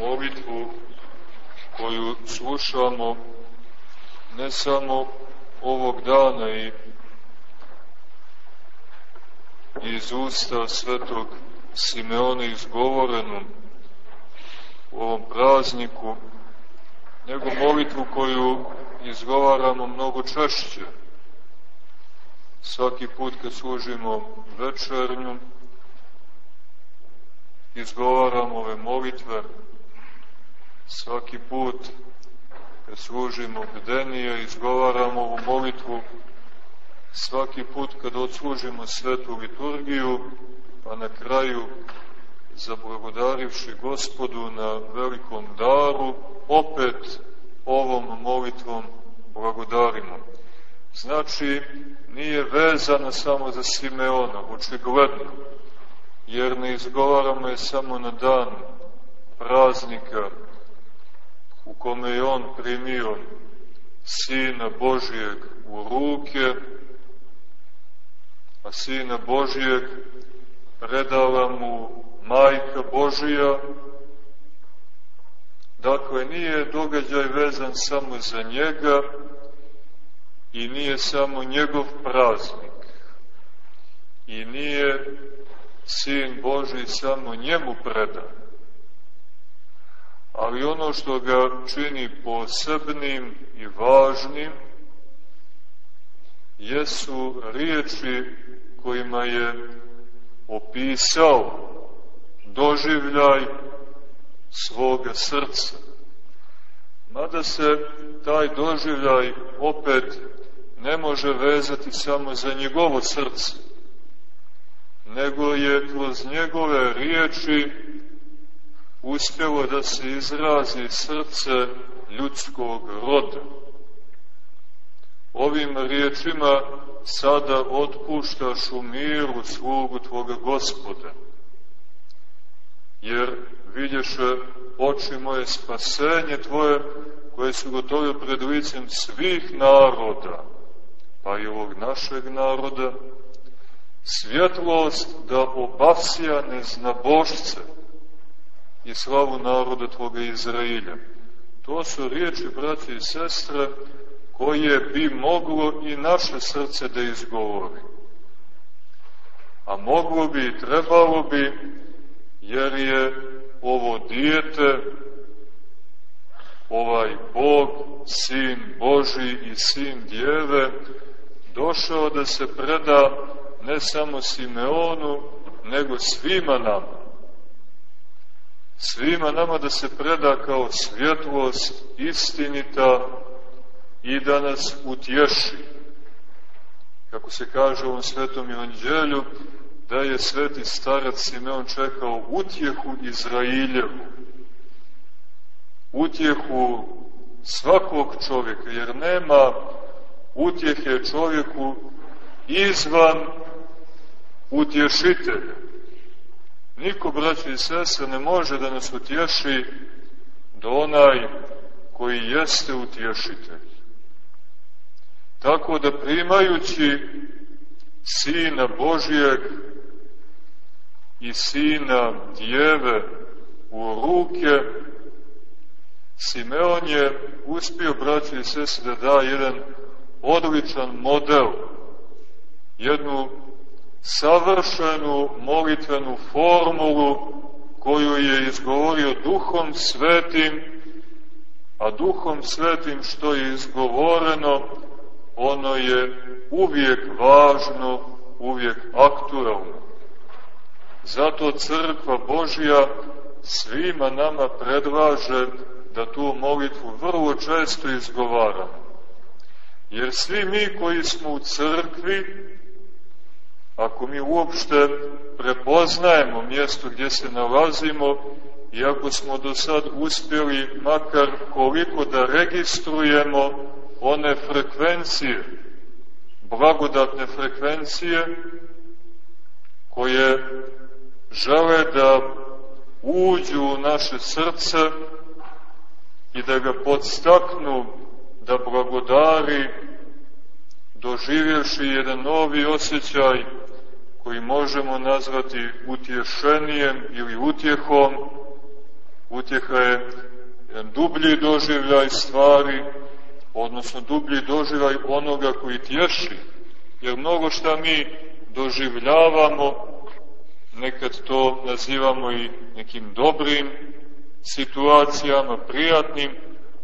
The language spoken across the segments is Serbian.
molitvu koju slušamo ne samo ovog dana i iz usta svetog Simeona izgovorenu u ovom prazniku, nego molitvu koju izgovaramo mnogo češće. Svaki put kad služimo večernju, izgovaramo ove molitve, svaki put kad služimo bdenije, izgovaramo ovu molitvu, svaki put kad odslužimo svetu liturgiju, pa na kraju zablagodarivši gospodu na velikom daru, opet ovom molitvom blagodarimo. Znači, nije vezana samo za Simeona, očigledno, jer ne izgovaramo je samo na dan praznika u kome je on primio Sina Božijeg u ruke, a Sina Božijeg predala mu Majka Božija. Dakle, nije događaj vezan samo za njega i nije samo njegov praznik i nije Sin Boži samo njemu predan. Ali ono što ga čini posebnim i važnim jesu riječi kojima je opisao doživljaj svoga srca. Mada se taj doživljaj opet ne može vezati samo za njegovo srce, nego je kroz njegove riječi uspjelo da se izrazi srce ljudskog roda. Ovim riječima sada otpuštaš u miru slugu Tvoga gospoda, jer vidješe oči moje spasenje Tvoje, koje su gotove pred licem svih naroda, pa i ovog našeg naroda, svjetlost da obasja neznabošce i slavu naroda Tvoga Izrailja. To su riječi, braći i sestre, koje bi moglo i naše srce da izgovori. A moglo bi i trebalo bi, jer je ovo dijete, ovaj Bog, Sin Boži i Sin Djeve, došao da se preda ne samo Simeonu, nego svima nama. Svima nama da se preda kao svjetlost istinita i da nas utješi. Kako se kaže u ovom svetom evanđelju, da je sveti starac Simeon čekao utjehu Izrailjevu. Utjehu svakog čovjeka, jer nema utjehe čovjeku izvan utješitelja. Niko, braći i sese, ne može da nas utješi do onaj koji jeste utješitelj. Tako da primajući Sina Božijeg i Sina Djeve u ruke, Simeon je uspio, braći i sese, da da jedan odličan model, jednu savršenu molitvenu formulu koju je izgovorio duhom svetim, a duhom svetim što je izgovoreno, ono je uvijek važno, uvijek aktualno. Zato crkva Božja svima nama predlaže da tu molitvu vrlo često izgovaramo. Jer svi mi koji smo u crkvi, ako mi uopšte prepoznajemo mjesto gdje se nalazimo i ako smo do sad uspjeli makar koliko da registrujemo one frekvencije, blagodatne frekvencije koje žele da uđu u naše srce i da ga podstaknu da blagodari doživjevši jedan novi osjećaj koji možemo nazvati utješenijem ili utjehom, Utjeha je dublji doživljaj stvari, odnosno dublji doživljaj onoga koji tješi. Jer mnogo šta mi doživljavamo, nekad to nazivamo i nekim dobrim situacijama, prijatnim,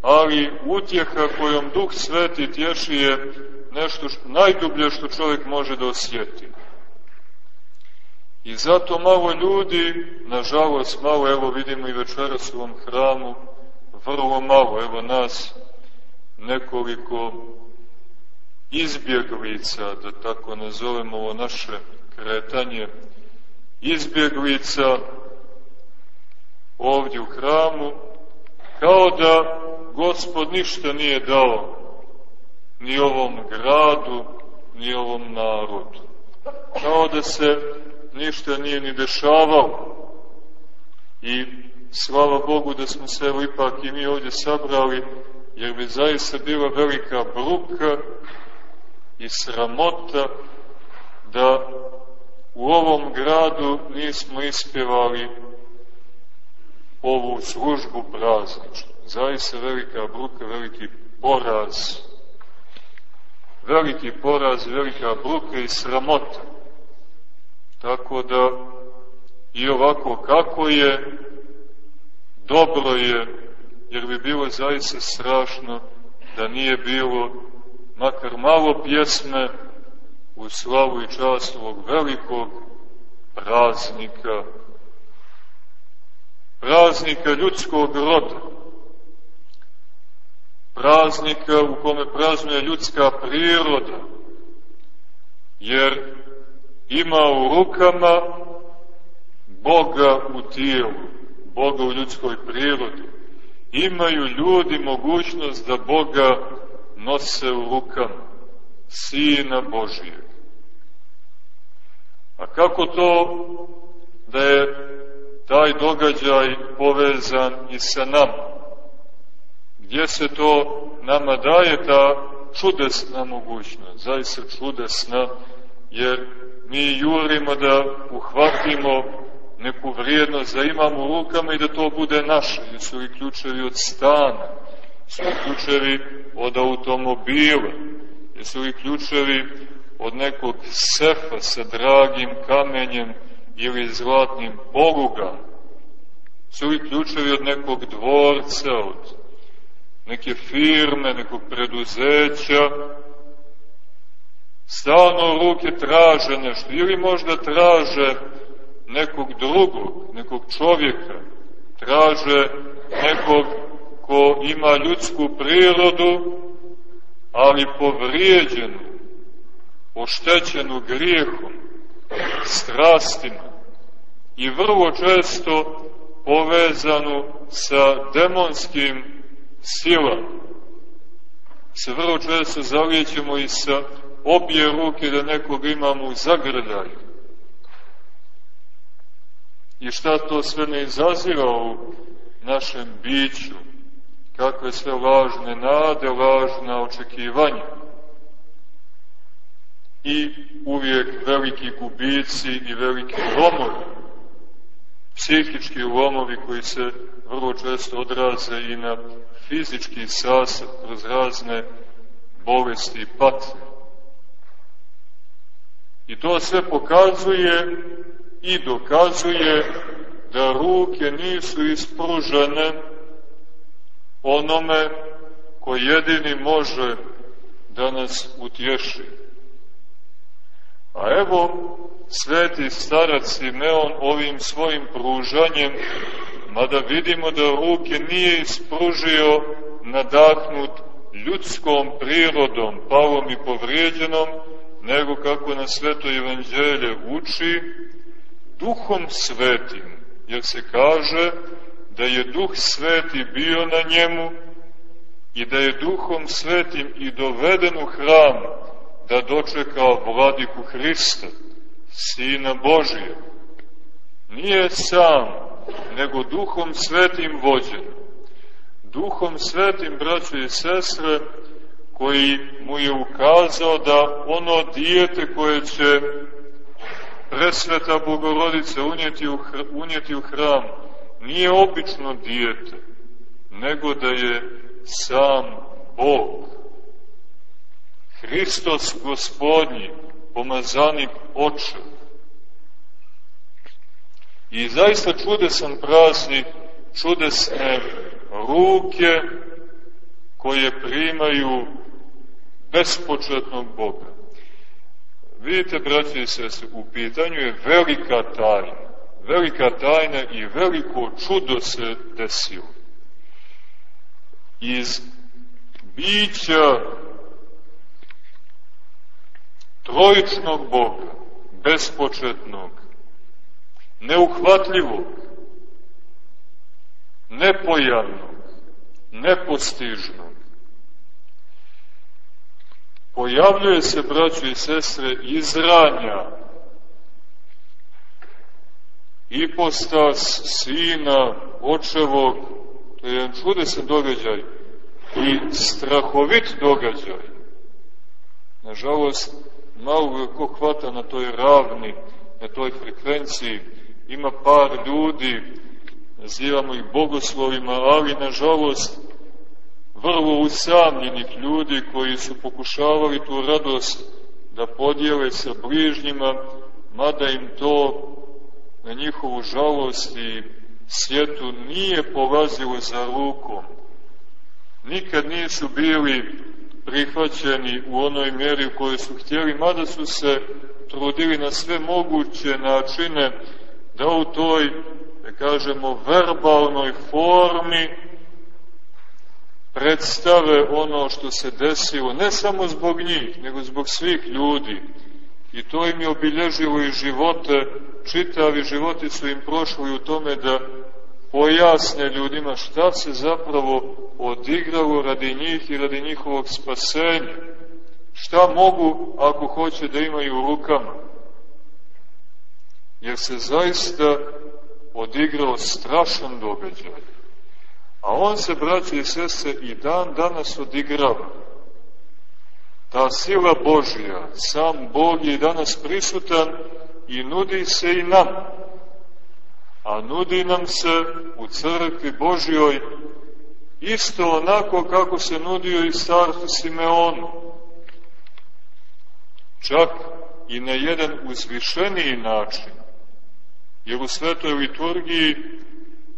ali utjeha kojom Duh Sveti tješi je nešto što, najdublje što čovjek može da osjeti. I zato malo ljudi, nažalost malo, evo vidimo i večeras u ovom hramu, vrlo malo, evo nas nekoliko izbjeglica, da tako nazovemo ovo naše kretanje, izbjeglica ovdje u hramu, kao da gospod ništa nije dao ni ovom gradu, ni ovom narodu. Kao da se ništa nije ni dešavalo. I slava Bogu da smo se evo ipak i mi ovdje sabrali, jer bi zaista bila velika bruka i sramota da u ovom gradu nismo ispjevali ovu službu prazničnu. Zaista velika bruka, veliki poraz. Veliki poraz, velika bruka i sramota. Tako da i ovako kako je, dobro je, jer bi bilo zaista strašno da nije bilo makar malo pjesme u slavu i čast ovog velikog praznika, praznika ljudskog roda, praznika u kome praznuje ljudska priroda, jer ima u rukama Boga u tijelu, Boga u ljudskoj prirodi. Imaju ljudi mogućnost da Boga nose u rukama, Sina Božijeg. A kako to da je taj događaj povezan i sa nama? Gdje se to nama daje ta čudesna mogućnost, zaista čudesna, jer mi jurimo da uhvatimo neku vrijednost, da imamo u rukama i da to bude naše. Jesu li ključevi od stana? Jesu li ključevi od automobila? Jesu li ključevi od nekog sefa sa dragim kamenjem ili zlatnim polugama? Su li ključevi od nekog dvorca, od neke firme, nekog preduzeća? Stalno ruke traže nešto, ili možda traže nekog drugog, nekog čovjeka, traže nekog ko ima ljudsku prirodu, ali povrijeđenu, oštećenu grijehom, strastima i vrlo često povezanu sa demonskim silama. Se vrlo često zalijećemo i sa obje ruke da nekog imamo u zagrljaju. I šta to sve ne izaziva u našem biću, kakve sve lažne nade, lažna očekivanja. I uvijek veliki gubici i veliki lomovi, psihički lomovi koji se vrlo često odraze i na fizički sastav kroz razne bolesti i patnje. I to sve pokazuje i dokazuje da ruke nisu ispružene onome ko jedini može da nas utješi. A evo, sveti starac Simeon ovim svojim pružanjem, mada vidimo da ruke nije ispružio nadahnut ljudskom prirodom, palom i povrijeđenom, nego kako na sveto evanđelje uči, duhom svetim, jer se kaže da je duh sveti bio na njemu i da je duhom svetim i doveden u hram da dočeka vladiku Hrista, Sina Božije. Nije sam, nego duhom svetim vođen. Duhom svetim, braćo i sestre, koji mu je ukazao da ono dijete koje će presveta Bogorodica unijeti u, unijeti u hram nije obično dijete, nego da je sam Bog. Hristos gospodnji, pomazanik oče. I zaista čudesan praznik, čudesne ruke koje primaju bespočetnog Boga. Vidite, braći i sestri, u pitanju je velika tajna. Velika tajna i veliko čudo se desilo. Iz bića trojičnog Boga, bespočetnog, neuhvatljivog, nepojavnog, nepostižnog, pojavljuje se, braćo i sestre, izranja ipostas sina očevog, to je jedan čudesan događaj i strahovit događaj. Nažalost, malo ko hvata na toj ravni, na toj frekvenciji, ima par ljudi, nazivamo ih bogoslovima, ali nažalost vrlo usamljenih ljudi koji su pokušavali tu radost da podijele sa bližnjima, mada im to na njihovu žalost i svijetu nije polazilo za rukom. Nikad nisu bili prihvaćeni u onoj mjeri u kojoj su htjeli, mada su se trudili na sve moguće načine da u toj, da kažemo, verbalnoj formi predstave ono što se desilo, ne samo zbog njih, nego zbog svih ljudi. I to im je obilježilo i živote, čitavi životi su im prošli u tome da pojasne ljudima šta se zapravo odigralo radi njih i radi njihovog spasenja. Šta mogu ako hoće da imaju u rukama? Jer se zaista odigrao strašan događaj. A on se, braći i sese, i dan danas odigrava. Ta sila Božija, sam Bog je danas prisutan i nudi se i nam. A nudi nam se u crkvi Božjoj isto onako kako se nudio i startu Simeonu. Čak i na jedan uzvišeniji način. Jer u svetoj liturgiji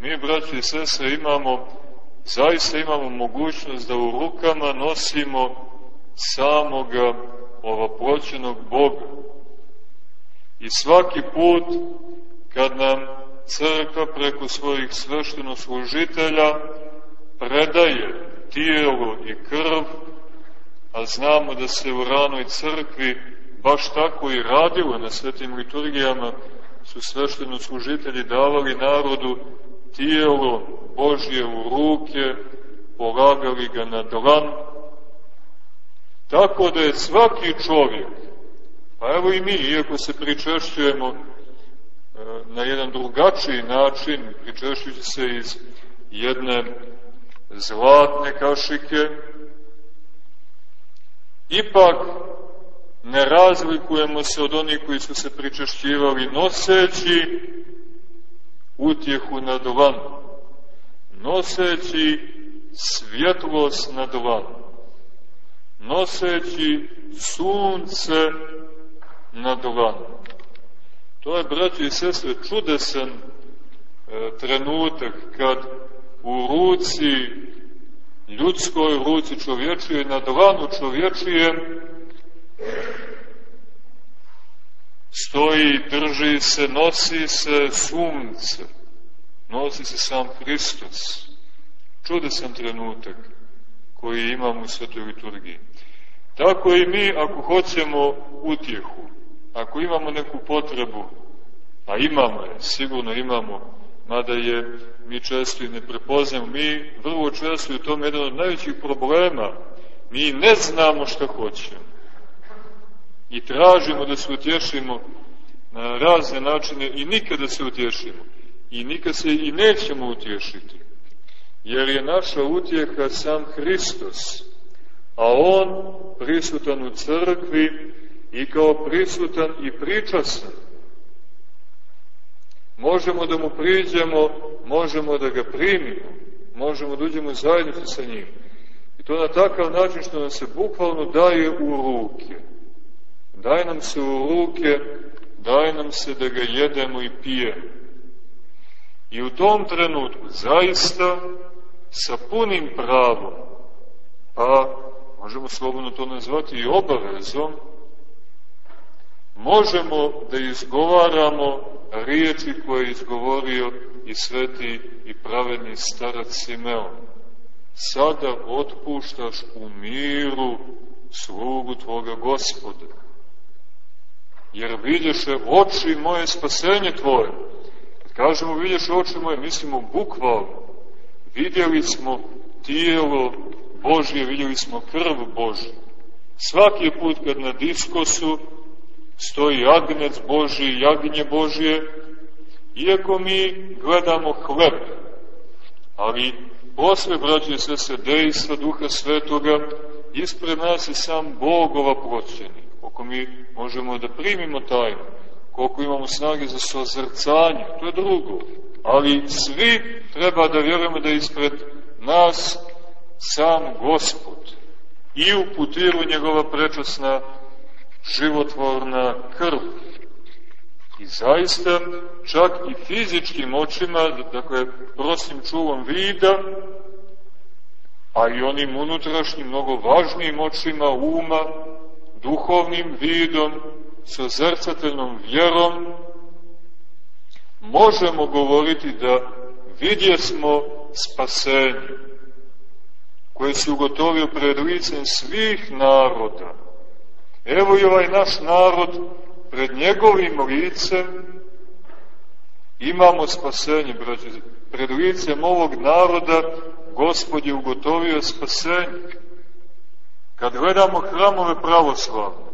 mi, braći i sese, imamo, zaista imamo mogućnost da u rukama nosimo samoga ovoploćenog Boga. I svaki put kad nam crkva preko svojih sveštenoslужitelja predaje tijelo i krv, a znamo da se u ranoj crkvi baš tako i radilo na svetim liturgijama, su sveštenoslужitelji davali narodu tijelo Božje u ruke, polagali ga na dlan, tako da je svaki čovjek, pa evo i mi, iako se pričešćujemo e, na jedan drugačiji način, pričešćujući se iz jedne zlatne kašike, ipak ne razlikujemo se od onih koji su se pričešćivali noseći utjehu na dlanu, noseći svjetlost na dlanu, noseći sunce na dlanu. To je, braći i sestre, čudesan e, trenutak kad u ruci, ljudskoj ruci čovječije, na dlanu čovječije, stoji, drži se, nosi se sunce, nosi se sam Hristos. Čudesan trenutak koji imamo u svetoj liturgiji. Tako i mi, ako hoćemo utjehu, ako imamo neku potrebu, a imamo je, sigurno imamo, mada je mi često i ne prepoznamo, mi vrlo često u tom jedan od najvećih problema, mi ne znamo šta hoćemo i tražimo da se utješimo na razne načine i nikada se utješimo i nikad se i nećemo utješiti jer je naša utjeha sam Hristos a On prisutan u crkvi i kao prisutan i pričasan Možemo da mu priđemo, možemo da ga primimo, možemo da uđemo zajednicu sa njim. I to na takav način što nam se bukvalno daje u ruke. Daje nam se u ruke, daje nam se da ga jedemo i pijemo. I u tom trenutku zaista sa punim pravom, pa možemo slobodno to nazvati i obavezom, možemo da izgovaramo riječi koje je izgovorio i sveti i pravedni starac Simeon. Sada otpuštaš u miru slugu Tvoga gospoda. Jer vidješe oči moje spasenje Tvoje. Kad kažemo vidješ oči moje, mislimo bukvalno. Vidjeli smo tijelo Božje, vidjeli smo krv Božje. Svaki put kad na diskosu stoji agnec Boži, jagnje Božje, iako mi gledamo hleb, ali posle, braće se, se dejstva Duha Svetoga, ispred nas je sam Bogova proćenik, koliko mi možemo da primimo tajnu, koliko imamo snage za sozrcanje, to je drugo. Ali svi treba da vjerujemo da ispred nas sam Gospod i u putiru njegova prečasna životvorna krv. I zaista, čak i fizičkim očima, dakle, prostim čuvom vida, a i onim unutrašnjim, mnogo važnijim očima uma, duhovnim vidom, sa zrcatelnom vjerom, možemo govoriti da vidje smo spasenje, koje se ugotovio pred licem svih naroda, Evo i ovaj naš narod pred njegovim licem imamo spasenje, braće. Pred licem ovog naroda Gospod je ugotovio spasenje. Kad gledamo hramove pravoslavne,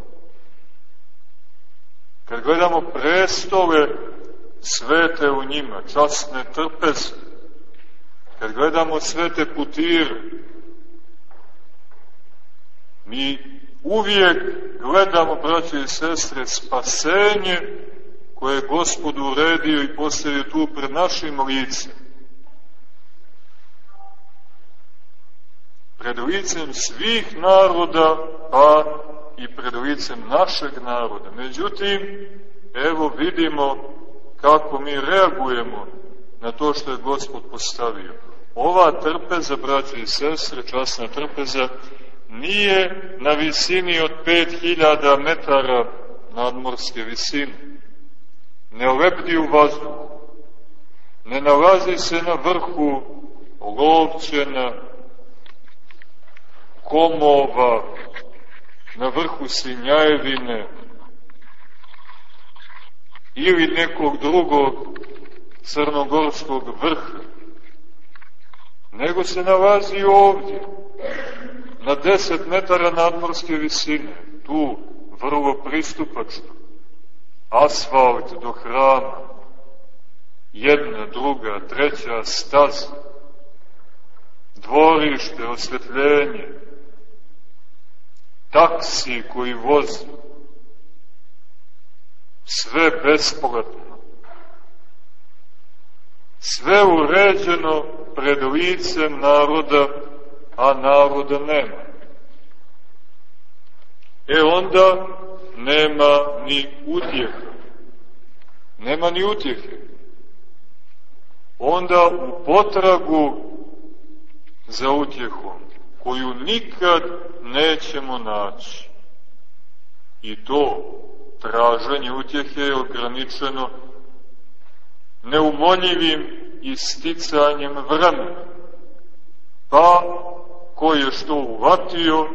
kad gledamo prestole svete u njima, časne trpeze, kad gledamo svete putire, mi uvijek gledamo, braće i sestre, spasenje koje je Gospod uredio i postavio tu pred našim licem. Pred licem svih naroda, pa i pred licem našeg naroda. Međutim, evo vidimo kako mi reagujemo na to što je Gospod postavio. Ova trpeza, braće i sestre, časna trpeza, nije na visini od 5000 metara nadmorske visine. Ne lepti u vazduhu. Ne nalazi se na vrhu lovčena, komova, na vrhu Sinjajevine ili nekog drugog crnogorskog vrha, nego se nalazi ovdje, na 10 metara nadmorske visine, tu vrlo pristupačno, asfalt do hrama, jedna, druga, treća staza, dvorište, osvetljenje, taksi koji vozi, sve besplatno, sve uređeno pred licem naroda a naroda nema. E onda nema ni utjeha. Nema ni utjehe. Onda u potragu za utjehom, koju nikad nećemo naći. I to traženje utjehe je ograničeno neumoljivim isticanjem vremena. Pa ko je što uvatio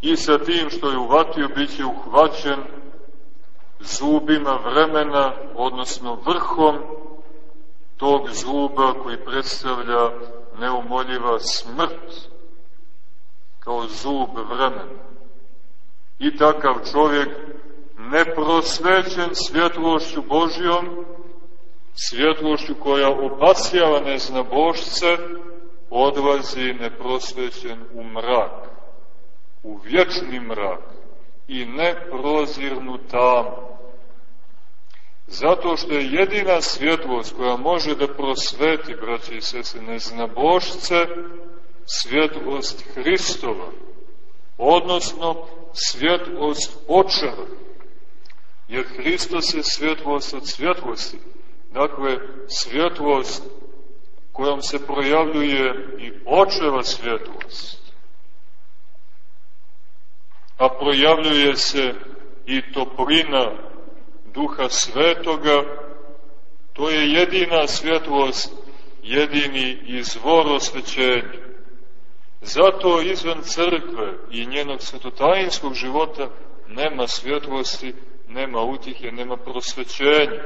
i sa tim što je uvatio bit će uhvaćen zubima vremena, odnosno vrhom tog zuba koji predstavlja neumoljiva smrt kao zub vremena. I takav čovjek neprosvećen svjetlošću Božjom, svjetlošću koja obasjava neznabošce, odlazi neprosvećen u mrak, u vječni mrak i neprozirnu tamu. Zato što je jedina svjetlost koja može da prosveti, braće i sese, neznabošce, svjetlost Hristova, odnosno svjetlost očeva. Jer Hristos je svjetlost od svjetlosti. Dakle, svjetlost kojom se projavljuje i očeva svjetlost. A projavljuje se i toplina duha svetoga, to je jedina svjetlost, jedini izvor osvećenja. Zato izvan crkve i njenog svetotajinskog života nema svjetlosti, nema utihe, nema prosvećenja.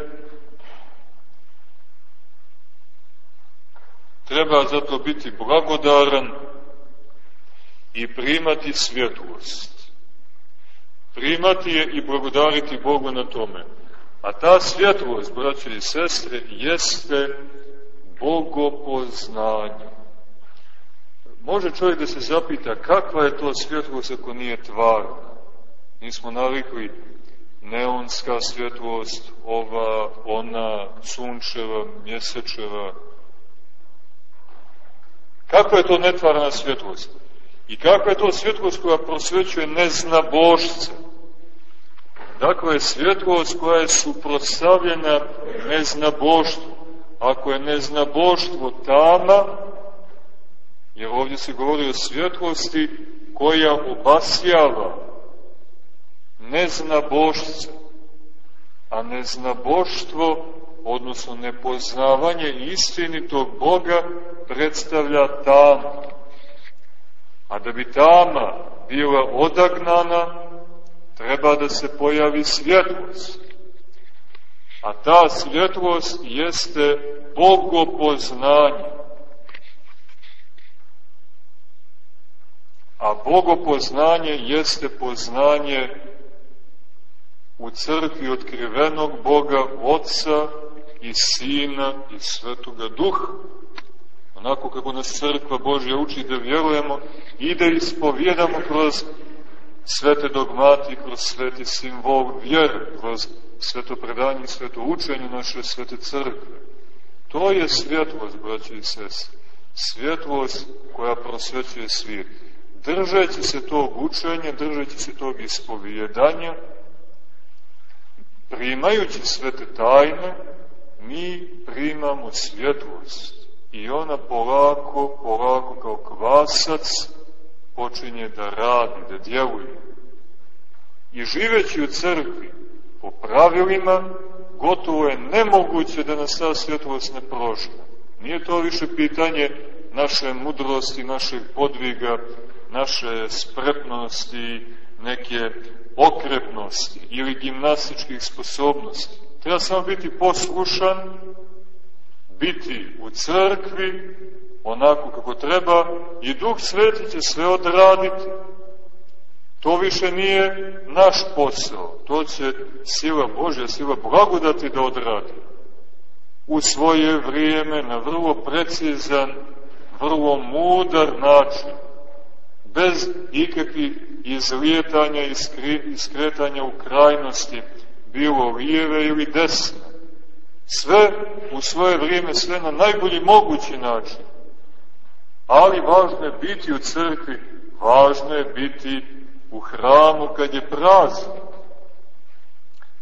Treba zato biti blagodaran i primati svjetlost. Primati je i blagodariti Bogu na tome. A ta svjetlost, braće i sestre, jeste bogopoznanje. Može čovjek da se zapita kakva je to svjetlost ako nije tvarna. Nismo navikli neonska svjetlost, ova, ona, sunčeva, mjesečeva. Kakva je to netvarna svjetlost? I kakva je to svjetlost koja prosvećuje neznabošce? Dakle, svjetlost koja je suprotstavljena neznaboštvu. Ako je neznaboštvo tama, jer ovdje se govori o svjetlosti koja obasjava neznabošce, a neznaboštvo, odnosno nepoznavanje istinitog Boga, predstavlja tamu. A da bi tama bila odagnana, treba da se pojavi svjetlost. A ta svjetlost jeste bogopoznanje. A bogopoznanje jeste poznanje u crkvi otkrivenog Boga Otca i Sina i Svetoga Duha. Onako kako nas crkva Božja uči da vjerujemo i da ispovjedamo kroz svete dogmati, kroz sveti simbol vjere, kroz sveto predanje i sveto učenje naše svete crkve. To je svjetlost, braći i sese. Svjetlost koja prosvećuje svijet. Držeći se tog učenja, držeći se tog ispovjedanja, primajući svete tajne, mi primamo svjetlost. I ona polako, polako kao kvasac počinje da radi, da djeluje. I živeći u crkvi po pravilima, gotovo je nemoguće da nas ta svjetlost ne prožne. Nije to više pitanje naše mudrosti, našeg podviga, naše spretnosti, neke okrepnosti ili gimnastičkih sposobnosti. Treba samo biti poslušan, biti u crkvi, onako kako treba i Duh Sveti će sve odraditi. To više nije naš posao, to će sila Božja, sila blagodati da odradi. U svoje vrijeme, na vrlo precizan, vrlo mudar način, bez ikakvih izlijetanja i iskretanja u krajnosti, bilo lijeve ili desne. Sve u svoje vrijeme, sve na najbolji mogući način ali važno je biti u crkvi, važno je biti u hramu kad je praznik.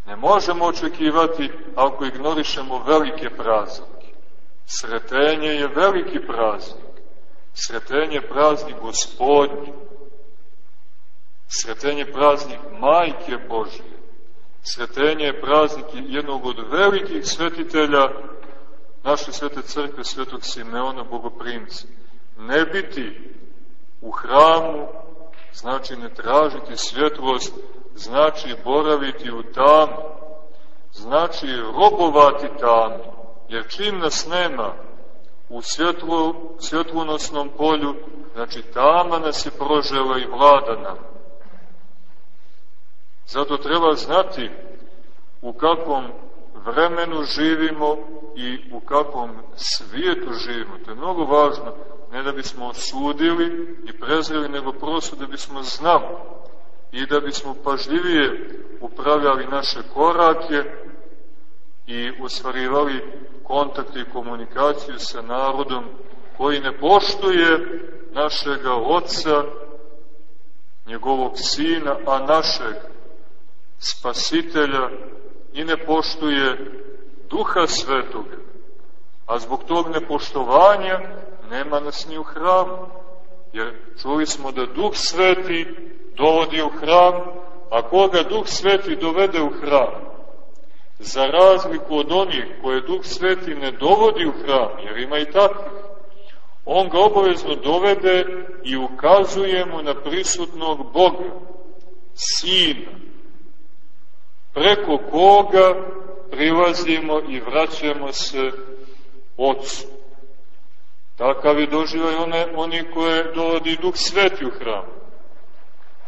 Ne možemo očekivati ako ignorišemo velike praznike. Sretenje je veliki praznik. Sretenje je praznik gospodnji. Sretenje je praznik majke Božje. Sretenje je praznik jednog od velikih svetitelja naše svete crkve, svetog Simeona Bogoprimca. Ne biti u hramu znači ne tražiti svjetlost, znači boraviti u tamu, znači robovati tamu, jer čim nas nema u svjetlu, svjetlunosnom polju, znači tama nas je prožela i vlada nam. Zato treba znati u kakvom vremenu živimo i u kakvom svijetu živimo. To je mnogo važno ne da bismo osudili i prezreli, nego prosto da bismo znali i da bismo pažljivije upravljali naše korake i ostvarivali kontakt i komunikaciju sa narodom koji ne poštuje našega oca, njegovog sina, a našeg spasitelja i ne poštuje duha svetoga. A zbog tog nepoštovanja nema nas ni u hramu. Jer čuli smo da duh sveti dovodi u hram, a koga duh sveti dovede u hram? Za razliku od onih koje duh sveti ne dovodi u hram, jer ima i takvih, on ga obavezno dovede i ukazuje mu na prisutnog Boga, Sina, preko koga prilazimo i vraćamo se Otcu. Takav je doživaj one, oni koje dovodi Duh Sveti u hram.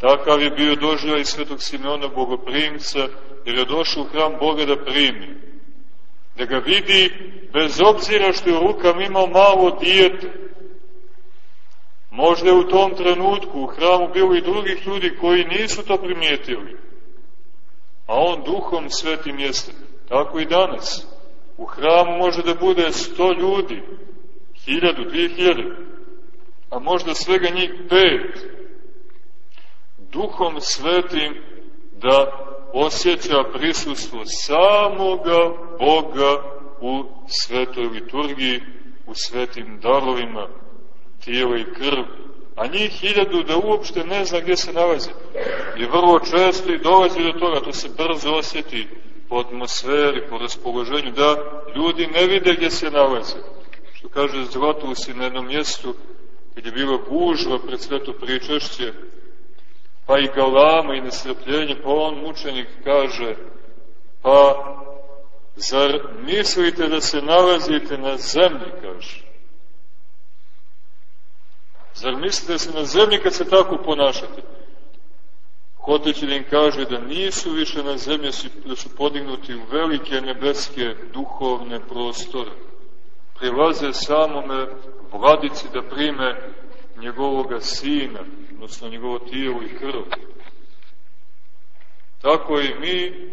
Takav je bio doživaj Svetog Simeona Bogoprimca, jer je došao u hram Boga da primi. Da ga vidi, bez obzira što je u rukama imao malo dijete. Možda je u tom trenutku u hramu bilo i drugih ljudi koji nisu to primijetili. A on duhom svetim jeste. Tako i danas. U hramu može da bude sto ljudi, hiljadu, dvije hiljade, a možda svega njih pet. Duhom svetim da osjeća prisustvo samoga Boga u svetoj liturgiji, u svetim darovima, tijela i krv, a njih hiljadu da uopšte ne zna gdje se nalazi. I vrlo često i dolazi do toga, to se brzo osjeti po atmosferi, po raspoloženju, da ljudi ne vide gdje se nalaze. Što kaže Zlatovusi na jednom mjestu, kad je bila gužva pred sveto pričešće, pa i galama i nesrpljenje, pa on mučenik kaže, pa zar mislite da se nalazite na zemlji, kaže. Zar mislite da se na zemlji kad se tako ponašate? Hoteći da im kaže da nisu više na zemlji, da su podignuti u velike nebeske duhovne prostore. Prilaze samome vladici da prime njegovoga sina, odnosno njegovo tijelo i krv. Tako i mi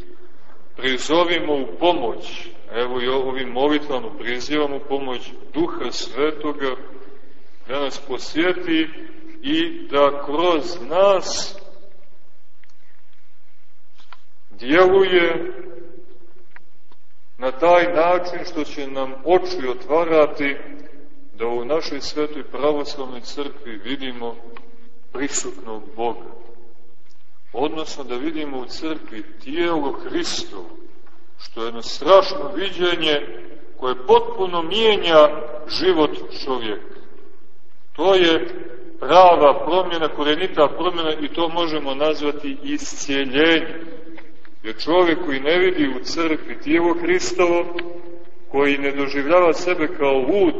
prizovimo u pomoć, evo i ovim molitvama prizivamo pomoć Duha Svetoga, da nas posjeti i da kroz nas djeluje na taj način što će nam oči otvarati da u našoj svetoj pravoslavnoj crkvi vidimo prisutnog Boga. Odnosno da vidimo u crkvi tijelo Hristovo, što je jedno strašno viđenje koje potpuno mijenja život čovjeka. To je prava promjena, korenita promjena i to možemo nazvati iscijeljenje. Jer čovjek koji ne vidi u crkvi tijelo Hristovo, koji ne doživljava sebe kao lud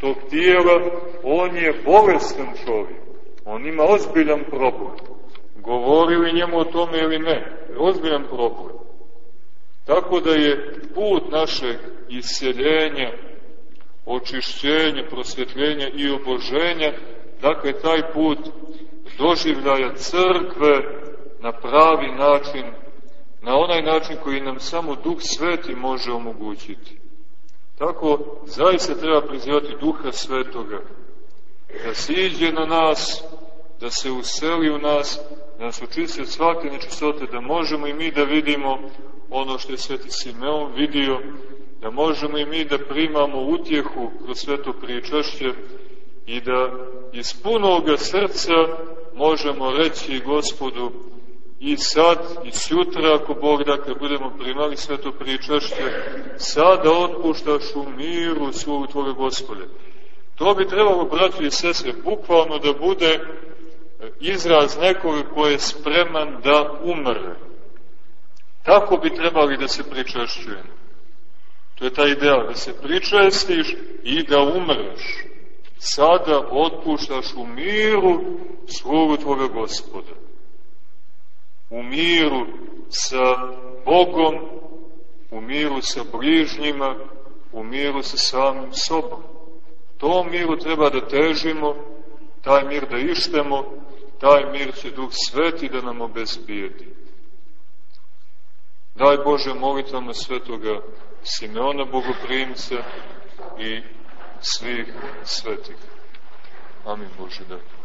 tog tijela, on je bolestan čovjek. On ima ozbiljan problem. Govorili njemu o tome ili ne? Ozbiljan problem. Tako da je put našeg isceljenja, očišćenja, prosvjetljenja i oboženja, dakle taj put doživljaja crkve na pravi način, na onaj način koji nam samo Duh Sveti može omogućiti. Tako zaista treba prizivati Duha Svetoga, da siđe na nas, da se useli u nas, da nas učisti od svake nečistote, da možemo i mi da vidimo ono što je Sveti Simeon vidio, da možemo i mi da primamo utjehu kroz sveto pričašće i da iz punoga srca možemo reći gospodu i sad i sutra ako Bog da kad budemo primali sveto pričašće sada otpuštaš u miru svoju tvoje gospode. To bi trebalo braći i sestre bukvalno da bude izraz nekoga ko je spreman da umre. Tako bi trebali da se pričašćujemo. To je ta ideja da se pričestiš i da umreš. Sada otpuštaš u miru slugu tvoga gospoda u miru sa Bogom, u miru sa bližnjima, u miru sa samim sobom. To miru treba da težimo, taj mir da ištemo, taj mir će Duh Sveti da nam obezbijedi. Daj Bože molitvama svetoga Simeona Bogoprimca i svih svetih. Amin Bože da.